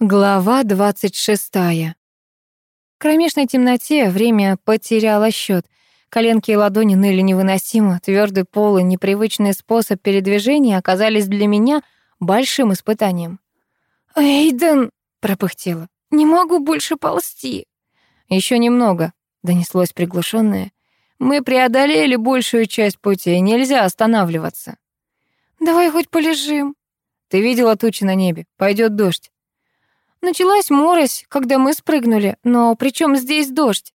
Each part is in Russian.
Глава 26. В кромешной темноте время потеряло счет. Коленки и ладони ныли невыносимо, твердый пол и непривычный способ передвижения оказались для меня большим испытанием. «Эйден!» — пропыхтела. «Не могу больше ползти!» Еще немного», — донеслось приглушенное. «Мы преодолели большую часть пути, нельзя останавливаться». «Давай хоть полежим». «Ты видела тучи на небе? Пойдет дождь». Началась морось, когда мы спрыгнули, но при чем здесь дождь?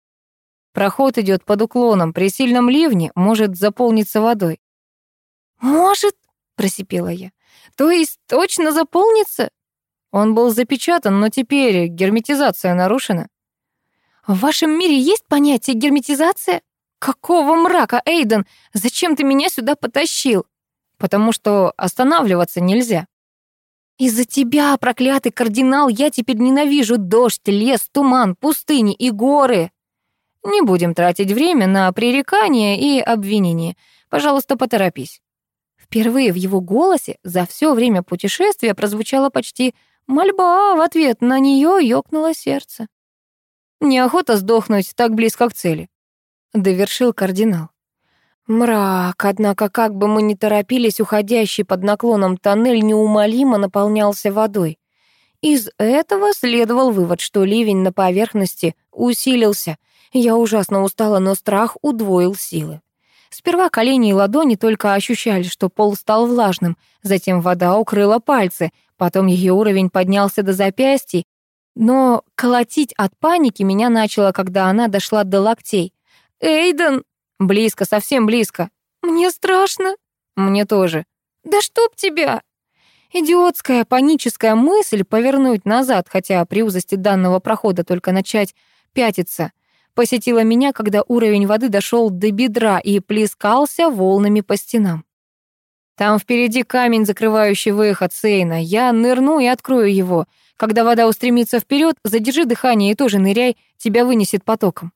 Проход идет под уклоном, при сильном ливне может заполниться водой. «Может?» — просипела я. «То есть точно заполнится?» Он был запечатан, но теперь герметизация нарушена. «В вашем мире есть понятие герметизация? Какого мрака, Эйден? Зачем ты меня сюда потащил?» «Потому что останавливаться нельзя». Из-за тебя, проклятый кардинал, я теперь ненавижу дождь, лес, туман, пустыни и горы. Не будем тратить время на пререкания и обвинения. Пожалуйста, поторопись. Впервые в его голосе за все время путешествия прозвучала почти мольба, а в ответ на нее ёкнуло сердце. Неохота сдохнуть так близко к цели, довершил кардинал. Мрак, однако как бы мы ни торопились, уходящий под наклоном тоннель неумолимо наполнялся водой. Из этого следовал вывод, что ливень на поверхности усилился. Я ужасно устала, но страх удвоил силы. Сперва колени и ладони только ощущали, что пол стал влажным, затем вода укрыла пальцы, потом ее уровень поднялся до запястий, но колотить от паники меня начало, когда она дошла до локтей. «Эйден!» Близко, совсем близко. Мне страшно. Мне тоже. Да чтоб тебя! Идиотская паническая мысль повернуть назад, хотя при узости данного прохода только начать пятиться, посетила меня, когда уровень воды дошел до бедра и плескался волнами по стенам. Там впереди камень, закрывающий выход Сейна. Я нырну и открою его. Когда вода устремится вперед, задержи дыхание и тоже ныряй, тебя вынесет потоком.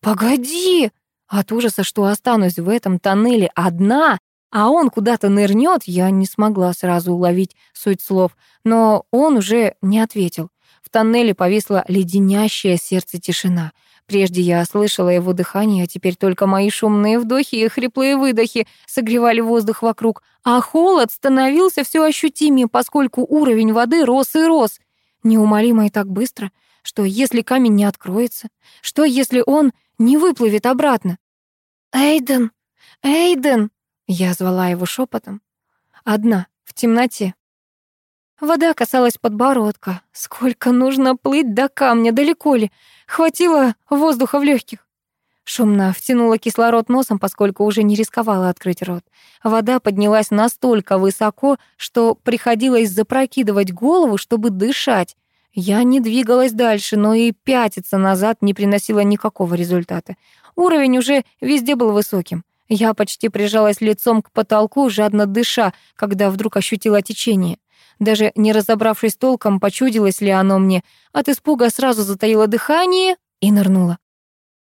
«Погоди!» От ужаса, что останусь в этом тоннеле одна, а он куда-то нырнет, я не смогла сразу уловить суть слов, но он уже не ответил. В тоннеле повисла леденящее сердце тишина. Прежде я слышала его дыхание, а теперь только мои шумные вдохи и хриплые выдохи согревали воздух вокруг, а холод становился все ощутимее, поскольку уровень воды рос и рос. Неумолимо и так быстро, что если камень не откроется, что если он не выплывет обратно. «Эйден! Эйден!» Я звала его шепотом. Одна, в темноте. Вода касалась подбородка. Сколько нужно плыть до камня, далеко ли? Хватило воздуха в легких. Шумно втянула кислород носом, поскольку уже не рисковала открыть рот. Вода поднялась настолько высоко, что приходилось запрокидывать голову, чтобы дышать. Я не двигалась дальше, но и пятиться назад не приносило никакого результата. Уровень уже везде был высоким. Я почти прижалась лицом к потолку, жадно дыша, когда вдруг ощутила течение. Даже не разобравшись толком, почудилось ли оно мне, от испуга сразу затаило дыхание и нырнула.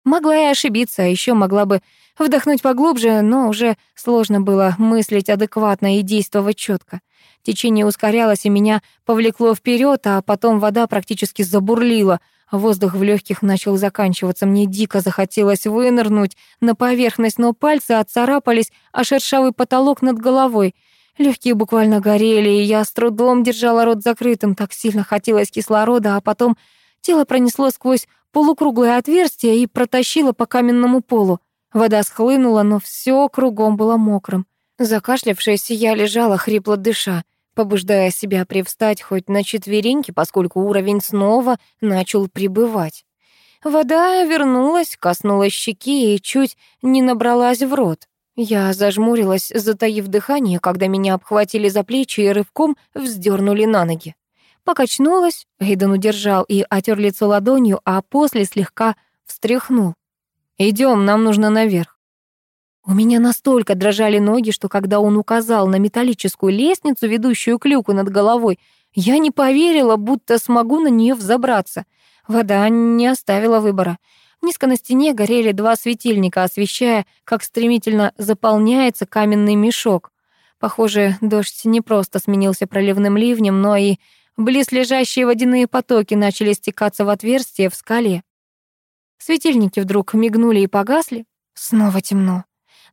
Могла я ошибиться, а еще могла бы вдохнуть поглубже, но уже сложно было мыслить адекватно и действовать четко. Течение ускорялось, и меня повлекло вперед, а потом вода практически забурлила. Воздух в легких начал заканчиваться. Мне дико захотелось вынырнуть на поверхность, но пальцы отцарапались, а шершавый потолок над головой. Легкие буквально горели, и я с трудом держала рот закрытым. Так сильно хотелось кислорода, а потом тело пронесло сквозь полукруглое отверстие и протащило по каменному полу. Вода схлынула, но все кругом было мокрым. Закашлявшись, я лежала, хрипло дыша, побуждая себя привстать хоть на четвереньки, поскольку уровень снова начал прибывать. Вода вернулась, коснулась щеки и чуть не набралась в рот. Я зажмурилась, затаив дыхание, когда меня обхватили за плечи и рывком вздернули на ноги. Покачнулась, Эйден удержал и отер лицо ладонью, а после слегка встряхнул. Идем, нам нужно наверх». У меня настолько дрожали ноги, что когда он указал на металлическую лестницу, ведущую к люку над головой, я не поверила, будто смогу на нее взобраться. Вода не оставила выбора. Низко на стене горели два светильника, освещая, как стремительно заполняется каменный мешок. Похоже, дождь не просто сменился проливным ливнем, но и Близлежащие водяные потоки начали стекаться в отверстие в скале. Светильники вдруг мигнули и погасли. Снова темно.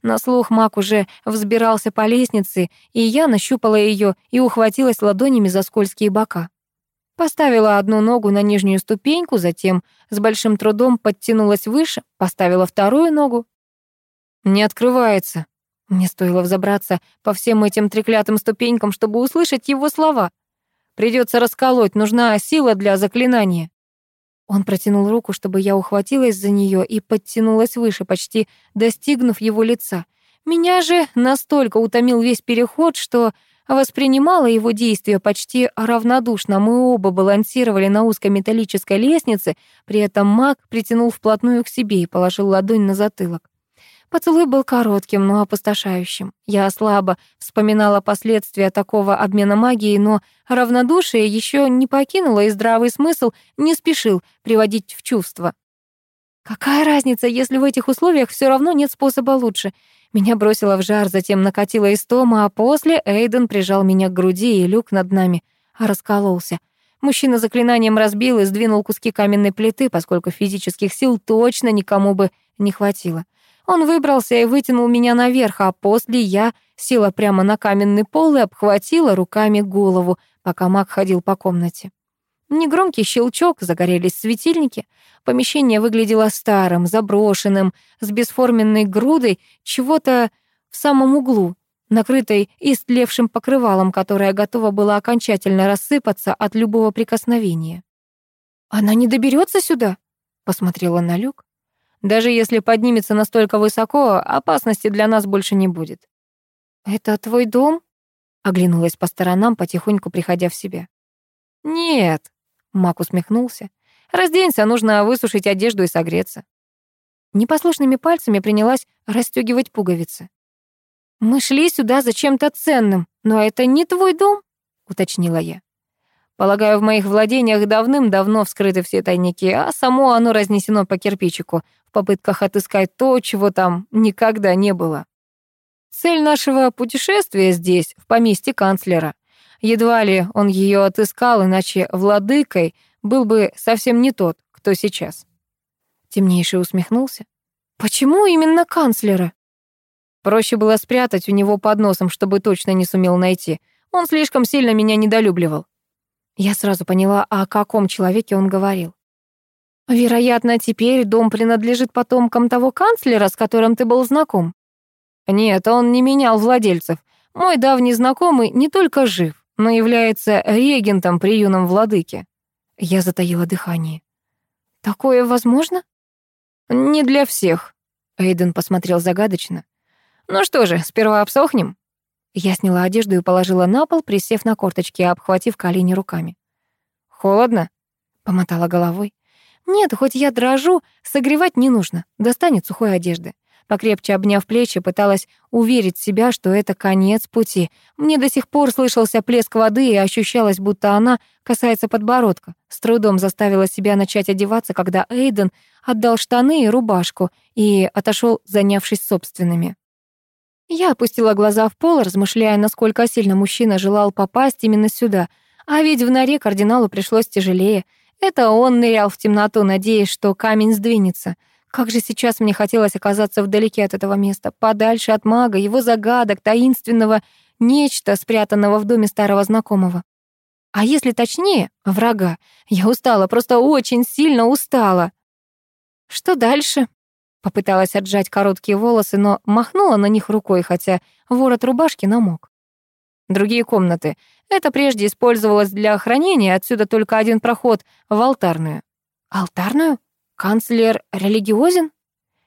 На слух маг уже взбирался по лестнице, и я нащупала ее и ухватилась ладонями за скользкие бока. Поставила одну ногу на нижнюю ступеньку, затем с большим трудом подтянулась выше, поставила вторую ногу. «Не открывается». Мне стоило взобраться по всем этим треклятым ступенькам, чтобы услышать его слова. Придется расколоть, нужна сила для заклинания. Он протянул руку, чтобы я ухватилась за нее и подтянулась выше, почти достигнув его лица. Меня же настолько утомил весь переход, что воспринимала его действия почти равнодушно. Мы оба балансировали на узкой металлической лестнице, при этом маг притянул вплотную к себе и положил ладонь на затылок. Поцелуй был коротким, но опустошающим. Я слабо вспоминала последствия такого обмена магией, но равнодушие еще не покинуло, и здравый смысл не спешил приводить в чувство. Какая разница, если в этих условиях все равно нет способа лучше? Меня бросило в жар, затем накатила истома, а после Эйден прижал меня к груди, и люк над нами раскололся. Мужчина заклинанием разбил и сдвинул куски каменной плиты, поскольку физических сил точно никому бы не хватило. Он выбрался и вытянул меня наверх, а после я села прямо на каменный пол и обхватила руками голову, пока маг ходил по комнате. Негромкий щелчок, загорелись светильники. Помещение выглядело старым, заброшенным, с бесформенной грудой чего-то в самом углу, накрытой истлевшим покрывалом, которое готово было окончательно рассыпаться от любого прикосновения. «Она не доберется сюда?» — посмотрела на люк. Даже если поднимется настолько высоко, опасности для нас больше не будет. «Это твой дом?» — оглянулась по сторонам, потихоньку приходя в себя. «Нет», — Мак усмехнулся. «Разденься, нужно высушить одежду и согреться». Непослушными пальцами принялась расстёгивать пуговицы. «Мы шли сюда за чем-то ценным, но это не твой дом?» — уточнила я. Полагаю, в моих владениях давным-давно вскрыты все тайники, а само оно разнесено по кирпичику попытках отыскать то, чего там никогда не было. Цель нашего путешествия здесь, в поместье канцлера. Едва ли он ее отыскал, иначе владыкой был бы совсем не тот, кто сейчас. Темнейший усмехнулся. Почему именно канцлера? Проще было спрятать у него под носом, чтобы точно не сумел найти. Он слишком сильно меня недолюбливал. Я сразу поняла, о каком человеке он говорил. Вероятно, теперь дом принадлежит потомкам того канцлера, с которым ты был знаком. Нет, он не менял владельцев. Мой давний знакомый не только жив, но является регентом при юном владыке. Я затаила дыхание. Такое возможно? Не для всех. Эйден посмотрел загадочно. Ну что же, сперва обсохнем. Я сняла одежду и положила на пол, присев на корточки, обхватив колени руками. «Холодно?» — помотала головой. «Нет, хоть я дрожу, согревать не нужно. Достанет сухой одежды». Покрепче обняв плечи, пыталась уверить себя, что это конец пути. Мне до сих пор слышался плеск воды и ощущалось, будто она касается подбородка. С трудом заставила себя начать одеваться, когда Эйден отдал штаны и рубашку и отошел, занявшись собственными. Я опустила глаза в пол, размышляя, насколько сильно мужчина желал попасть именно сюда. А ведь в норе кардиналу пришлось тяжелее. Это он нырял в темноту, надеясь, что камень сдвинется. Как же сейчас мне хотелось оказаться вдалеке от этого места, подальше от мага, его загадок, таинственного нечто, спрятанного в доме старого знакомого. А если точнее, врага. Я устала, просто очень сильно устала. Что дальше? Попыталась отжать короткие волосы, но махнула на них рукой, хотя ворот рубашки намок. Другие комнаты. Это прежде использовалось для хранения, отсюда только один проход в алтарную. Алтарную? Канцлер религиозен?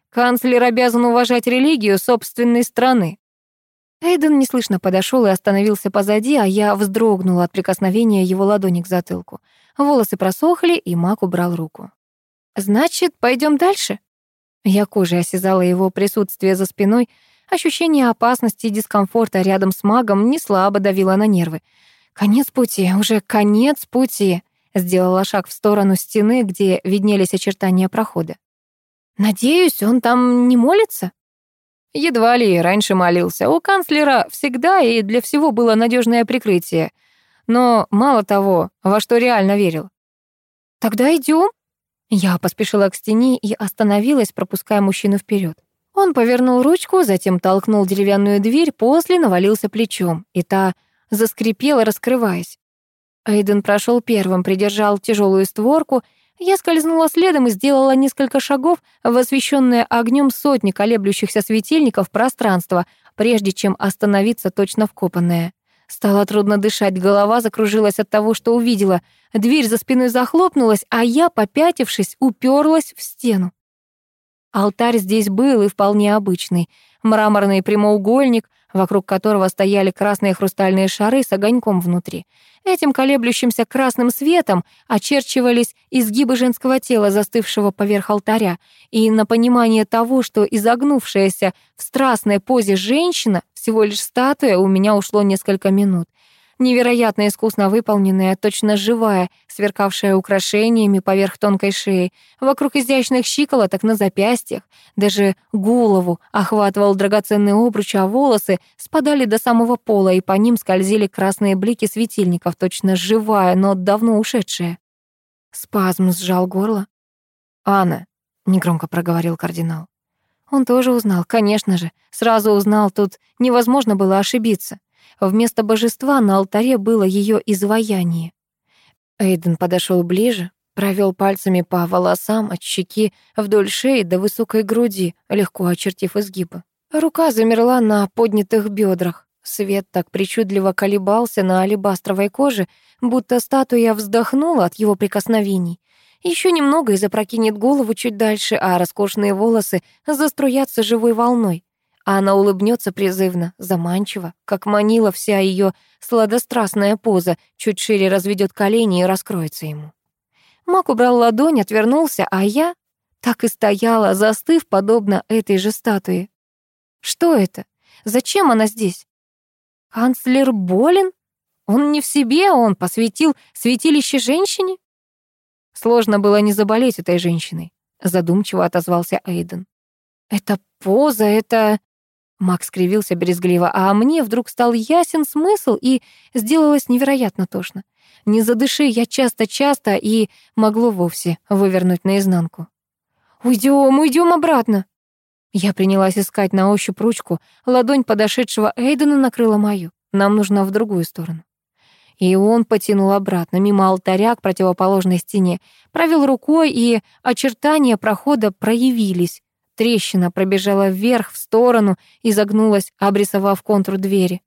Канцлер обязан уважать религию собственной страны. Эйден неслышно подошел и остановился позади, а я вздрогнула от прикосновения его ладони к затылку. Волосы просохли, и маг убрал руку. «Значит, пойдем дальше?» Я кожей осязала его присутствие за спиной. Ощущение опасности и дискомфорта рядом с магом не слабо давило на нервы. Конец пути, уже конец пути. Сделала шаг в сторону стены, где виднелись очертания прохода. Надеюсь, он там не молится? Едва ли раньше молился. У канцлера всегда и для всего было надежное прикрытие. но мало того, во что реально верил. «Тогда идем. Я поспешила к стене и остановилась, пропуская мужчину вперед. Он повернул ручку, затем толкнул деревянную дверь, после навалился плечом, и та заскрипела, раскрываясь. Эйден прошел первым, придержал тяжелую створку. Я скользнула следом и сделала несколько шагов в освещенное огнем сотни колеблющихся светильников пространство, прежде чем остановиться точно вкопанное. Стало трудно дышать, голова закружилась от того, что увидела. Дверь за спиной захлопнулась, а я, попятившись, уперлась в стену. Алтарь здесь был и вполне обычный. Мраморный прямоугольник, вокруг которого стояли красные хрустальные шары с огоньком внутри. Этим колеблющимся красным светом очерчивались изгибы женского тела, застывшего поверх алтаря, и на понимание того, что изогнувшаяся в страстной позе женщина всего лишь статуя, у меня ушло несколько минут невероятно искусно выполненная, точно живая, сверкавшая украшениями поверх тонкой шеи, вокруг изящных щиколоток на запястьях, даже голову охватывал драгоценный обруч, а волосы спадали до самого пола, и по ним скользили красные блики светильников, точно живая, но давно ушедшая. Спазм сжал горло. «Анна», — негромко проговорил кардинал. Он тоже узнал, конечно же, сразу узнал, тут невозможно было ошибиться. Вместо божества на алтаре было ее изваяние. Эйден подошел ближе, провел пальцами по волосам от щеки вдоль шеи до высокой груди, легко очертив изгибы. Рука замерла на поднятых бедрах. Свет так причудливо колебался на алебастровой коже, будто статуя вздохнула от его прикосновений. Еще немного и запрокинет голову чуть дальше, а роскошные волосы заструятся живой волной а она улыбнется призывно, заманчиво, как манила вся ее сладострастная поза, чуть шире разведет колени и раскроется ему. Мак убрал ладонь, отвернулся, а я так и стояла, застыв, подобно этой же статуе. Что это? Зачем она здесь? Канцлер болен? Он не в себе, он посвятил святилище женщине? Сложно было не заболеть этой женщиной, задумчиво отозвался Эйден. Это поза, это... Макс скривился брезгливо, а мне вдруг стал ясен смысл и сделалось невероятно тошно. Не задыши я часто-часто и могло вовсе вывернуть наизнанку. «Уйдем, уйдем обратно!» Я принялась искать на ощупь ручку. Ладонь подошедшего Эйдена накрыла мою. Нам нужно в другую сторону. И он потянул обратно, мимо алтаря к противоположной стене, провел рукой, и очертания прохода проявились. Трещина пробежала вверх, в сторону и загнулась, обрисовав контур двери.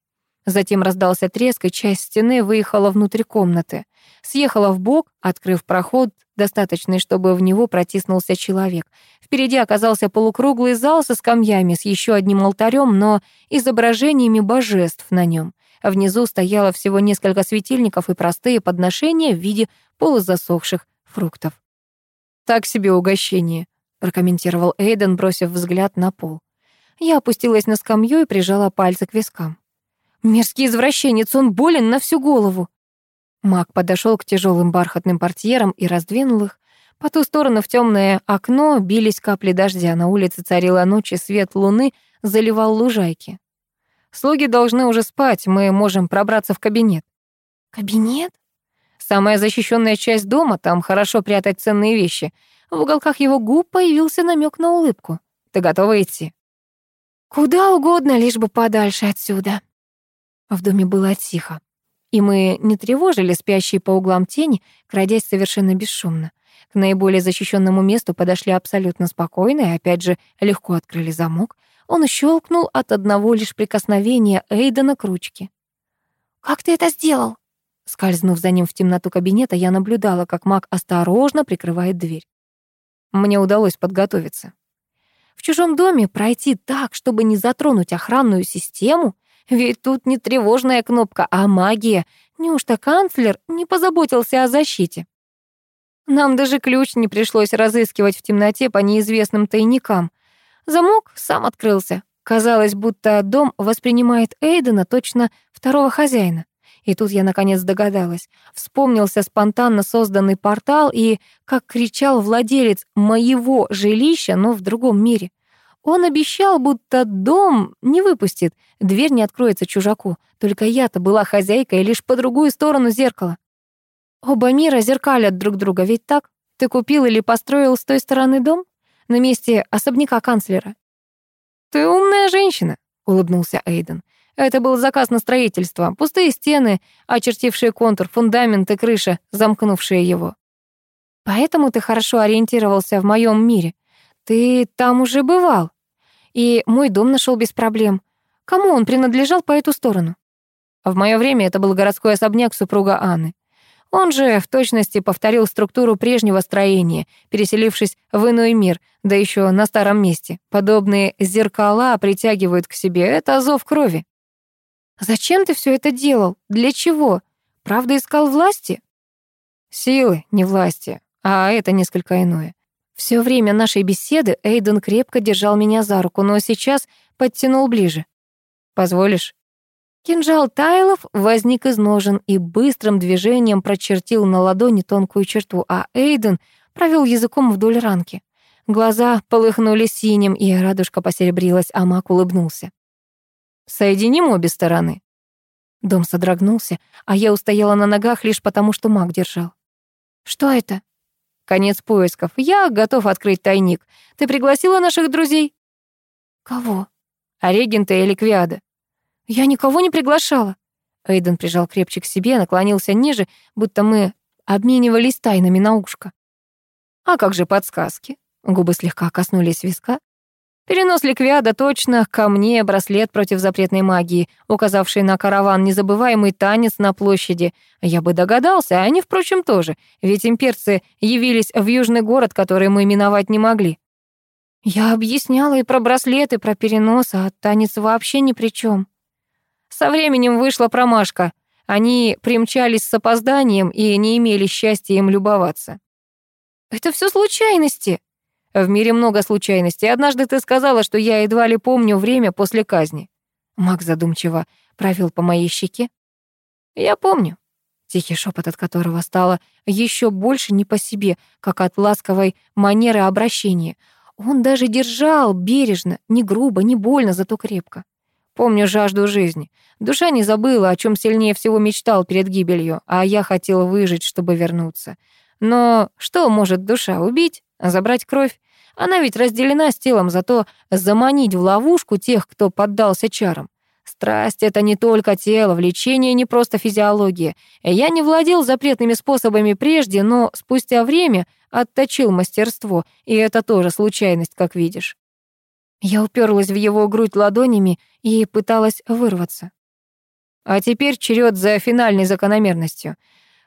Затем раздался треск, и часть стены выехала внутрь комнаты. Съехала в бок, открыв проход, достаточный, чтобы в него протиснулся человек. Впереди оказался полукруглый зал со скамьями, с еще одним алтарем, но изображениями божеств на нем. Внизу стояло всего несколько светильников и простые подношения в виде полузасохших фруктов. «Так себе угощение», прокомментировал Эйден, бросив взгляд на пол. Я опустилась на скамью и прижала пальцы к вискам. Мерзкий извращенец, он болен на всю голову. Мак подошел к тяжелым бархатным портьерам и раздвинул их. По ту сторону в темное окно бились капли дождя. На улице царила ночь, и свет луны заливал лужайки. «Слуги должны уже спать, мы можем пробраться в кабинет». «Кабинет?» «Самая защищенная часть дома, там хорошо прятать ценные вещи. В уголках его губ появился намек на улыбку. «Ты готова идти?» «Куда угодно, лишь бы подальше отсюда». В доме было тихо, и мы не тревожили спящие по углам тени, крадясь совершенно бесшумно. К наиболее защищенному месту подошли абсолютно спокойно и, опять же, легко открыли замок. Он щелкнул от одного лишь прикосновения Эйдена к ручке. «Как ты это сделал?» Скользнув за ним в темноту кабинета, я наблюдала, как маг осторожно прикрывает дверь. Мне удалось подготовиться. В чужом доме пройти так, чтобы не затронуть охранную систему? Ведь тут не тревожная кнопка, а магия. Неужто канцлер не позаботился о защите? Нам даже ключ не пришлось разыскивать в темноте по неизвестным тайникам. Замок сам открылся. Казалось, будто дом воспринимает Эйдена точно второго хозяина. И тут я наконец догадалась. Вспомнился спонтанно созданный портал и как кричал владелец моего жилища, но в другом мире. Он обещал, будто дом не выпустит, дверь не откроется чужаку. Только я-то была хозяйкой лишь по другую сторону зеркала. Оба мира зеркалят друг друга, ведь так? Ты купил или построил с той стороны дом? На месте особняка канцлера. «Ты умная женщина», — улыбнулся Эйден. «Это был заказ на строительство. Пустые стены, очертившие контур, фундамент и крыша, замкнувшие его». «Поэтому ты хорошо ориентировался в моем мире. Ты там уже бывал. И мой дом нашел без проблем. Кому он принадлежал по эту сторону? В мое время это был городской особняк супруга Анны. Он же в точности повторил структуру прежнего строения, переселившись в иной мир, да еще на старом месте. Подобные зеркала притягивают к себе, это зов крови. Зачем ты все это делал? Для чего? Правда искал власти? Силы, не власти, а это несколько иное. Все время нашей беседы Эйден крепко держал меня за руку, но сейчас подтянул ближе. «Позволишь?» Кинжал Тайлов возник из ножен и быстрым движением прочертил на ладони тонкую черту, а Эйден провел языком вдоль ранки. Глаза полыхнули синим, и радужка посеребрилась, а маг улыбнулся. «Соединим обе стороны». Дом содрогнулся, а я устояла на ногах лишь потому, что маг держал. «Что это?» Конец поисков. Я готов открыть тайник. Ты пригласила наших друзей? Кого? А регента или Квиада? Я никого не приглашала. Эйден прижал крепче к себе, наклонился ниже, будто мы обменивались тайнами на ушко. А как же подсказки? Губы слегка коснулись виска. Перенос ликвиада точно ко мне браслет против запретной магии, указавший на караван незабываемый танец на площади. Я бы догадался, а они, впрочем, тоже, ведь имперцы явились в южный город, который мы миновать не могли. Я объясняла и про браслет, и про перенос, а танец вообще ни при чем. Со временем вышла промашка. Они примчались с опозданием и не имели счастья им любоваться. «Это все случайности», в мире много случайностей. Однажды ты сказала, что я едва ли помню время после казни. Мак задумчиво провел по моей щеке. Я помню. Тихий шепот, от которого стало еще больше не по себе, как от ласковой манеры обращения. Он даже держал бережно, не грубо, не больно, зато крепко. Помню жажду жизни. Душа не забыла, о чем сильнее всего мечтал перед гибелью, а я хотел выжить, чтобы вернуться. Но что может душа убить? Забрать кровь? Она ведь разделена с телом, зато заманить в ловушку тех, кто поддался чарам. Страсть — это не только тело, влечение не просто физиология. Я не владел запретными способами прежде, но спустя время отточил мастерство, и это тоже случайность, как видишь. Я уперлась в его грудь ладонями и пыталась вырваться. А теперь черед за финальной закономерностью.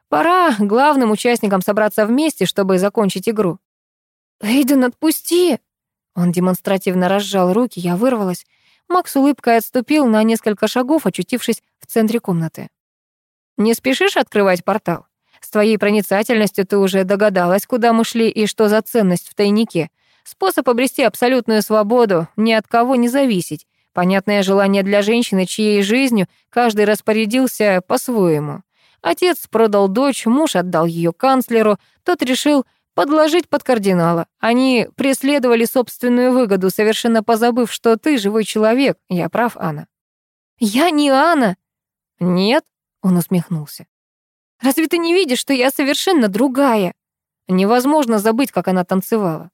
Пора главным участникам собраться вместе, чтобы закончить игру. «Эйден, отпусти!» Он демонстративно разжал руки, я вырвалась. Макс улыбкой отступил на несколько шагов, очутившись в центре комнаты. «Не спешишь открывать портал? С твоей проницательностью ты уже догадалась, куда мы шли и что за ценность в тайнике. Способ обрести абсолютную свободу, ни от кого не зависеть. Понятное желание для женщины, чьей жизнью каждый распорядился по-своему. Отец продал дочь, муж отдал ее канцлеру, тот решил подложить под кардинала. Они преследовали собственную выгоду, совершенно позабыв, что ты живой человек. Я прав, Анна. Я не Анна. Нет, он усмехнулся. Разве ты не видишь, что я совершенно другая? Невозможно забыть, как она танцевала.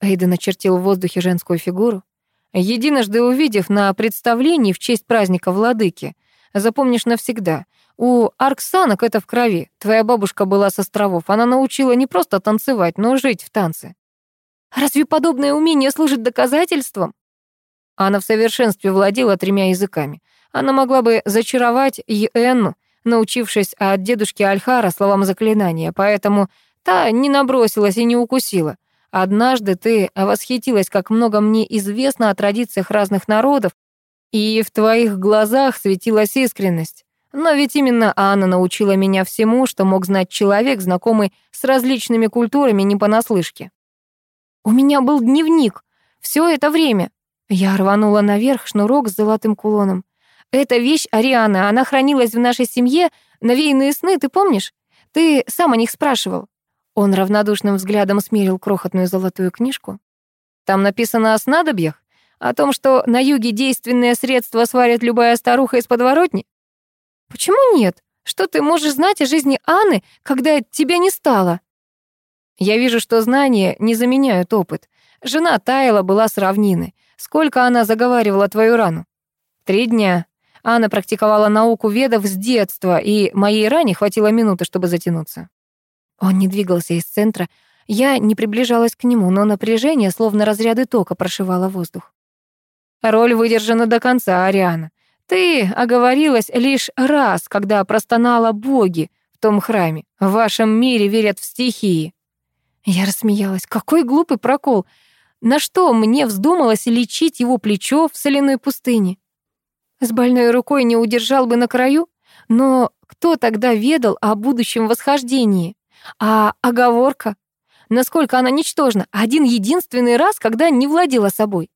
Эйден очертил в воздухе женскую фигуру. Единожды увидев на представлении в честь праздника владыки, запомнишь навсегда. У арксанок это в крови. Твоя бабушка была с островов. Она научила не просто танцевать, но жить в танце. Разве подобное умение служит доказательством? Она в совершенстве владела тремя языками. Она могла бы зачаровать Йенну, научившись от дедушки Альхара словам заклинания, поэтому та не набросилась и не укусила. Однажды ты восхитилась, как много мне известно о традициях разных народов, и в твоих глазах светилась искренность. Но ведь именно Анна научила меня всему, что мог знать человек, знакомый с различными культурами не понаслышке. У меня был дневник. Все это время. Я рванула наверх шнурок с золотым кулоном. Эта вещь Ариана, она хранилась в нашей семье, навеянные сны, ты помнишь? Ты сам о них спрашивал. Он равнодушным взглядом смерил крохотную золотую книжку. Там написано о снадобьях? О том, что на юге действенное средство сварит любая старуха из подворотни? Почему нет? Что ты можешь знать о жизни Анны, когда тебя не стало? Я вижу, что знания не заменяют опыт. Жена Тайла была с равнины. Сколько она заговаривала твою рану? Три дня. Анна практиковала науку ведов с детства, и моей ране хватило минуты, чтобы затянуться. Он не двигался из центра. Я не приближалась к нему, но напряжение, словно разряды тока, прошивало воздух. Роль выдержана до конца, Ариана. Ты оговорилась лишь раз, когда простонала боги в том храме. В вашем мире верят в стихии. Я рассмеялась. Какой глупый прокол. На что мне вздумалось лечить его плечо в соляной пустыне? С больной рукой не удержал бы на краю? Но кто тогда ведал о будущем восхождении? А оговорка? Насколько она ничтожна? Один единственный раз, когда не владела собой.